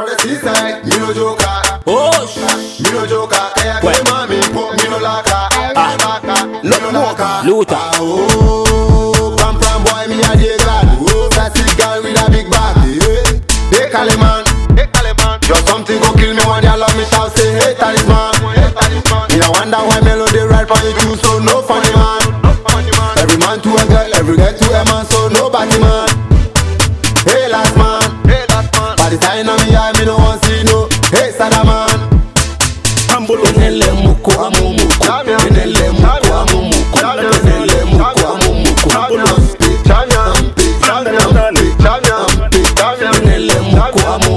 From the seaside, me no joker. Ah. Oh, sh- Me no joker. Kaya ah. Well. kaya mami, put me no laka. Ah. Laka, me no ah. laka. Luther. Ah, Oh, pam pam boy, me a dey glad. Oh, classic girl with a big bag. Hey, hey, Kaleman. Hey, Kaleman. Just something go kill me when they love me shout say hey talisman. Hey, talisman. Me a wonder why melody right for you too, so no funny man. Every man to a girl, every girl to a man, so nobody Hey sada man. Enele muku amumuku. Enele muku amumuku. Enele muku. Amumuku. Enele muku amumuku.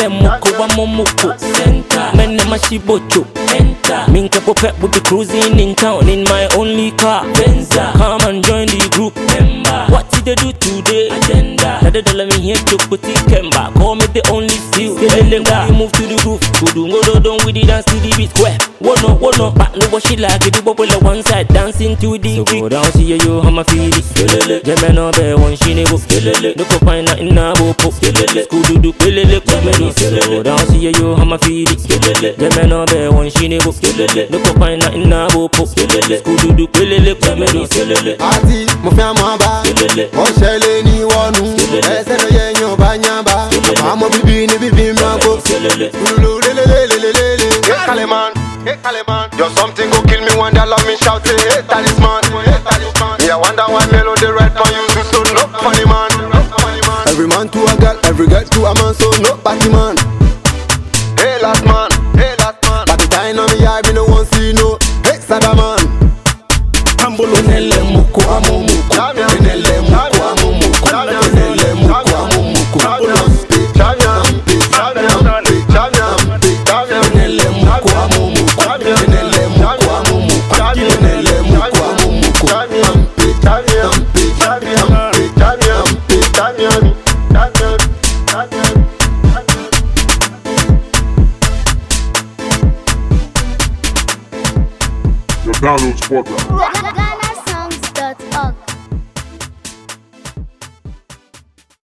Enele muku amumuku. Center. Mene mashibocho. Enter. Minka popet will be cruising in town in my only car. Benza. Come and join the group. Member. What did they do today? Agenda. They let me here to put it kemba. Call me the only seal. Elenga. We move to the roof. Kudu ngodo don with it dance to the beat. Square. Wono wono. Back no what she like. It do bubble on one side. Dancing to the So go down see you how my feel it. Skelele. Jemme no be one she nebo. Skelele. No ko find nothing na bopo. Skelele. Skudu du pelele. Jemme no. So go down see you how my feel it. Skelele. Jemme no be one she nebo. Skelele. No ko find nothing na bopo. Skelele. Skudu du pelele. Jemme no. Skelele. Àti mo fẹ́ mọ bá. Skelele. Ọ̀ṣẹ́ lé ní wọnú. Ẹsẹ̀ ló yẹ yan bá yan bá. Àmọ́ bíbí ni bíbí mi àgbo. Skelele. Lulu lelelelelele. Hey Kaleman, hey Kaleman. Just something go kill me when they love me shout say hey talisman. Hey talisman. Me I wonder why melody right for you so so no funny man. Every man to a girl, every girl to a man so no party man. Hey last man, hey last man. By the time of me I be no one see no. Hey sada man. Enele muku Download Spotlight.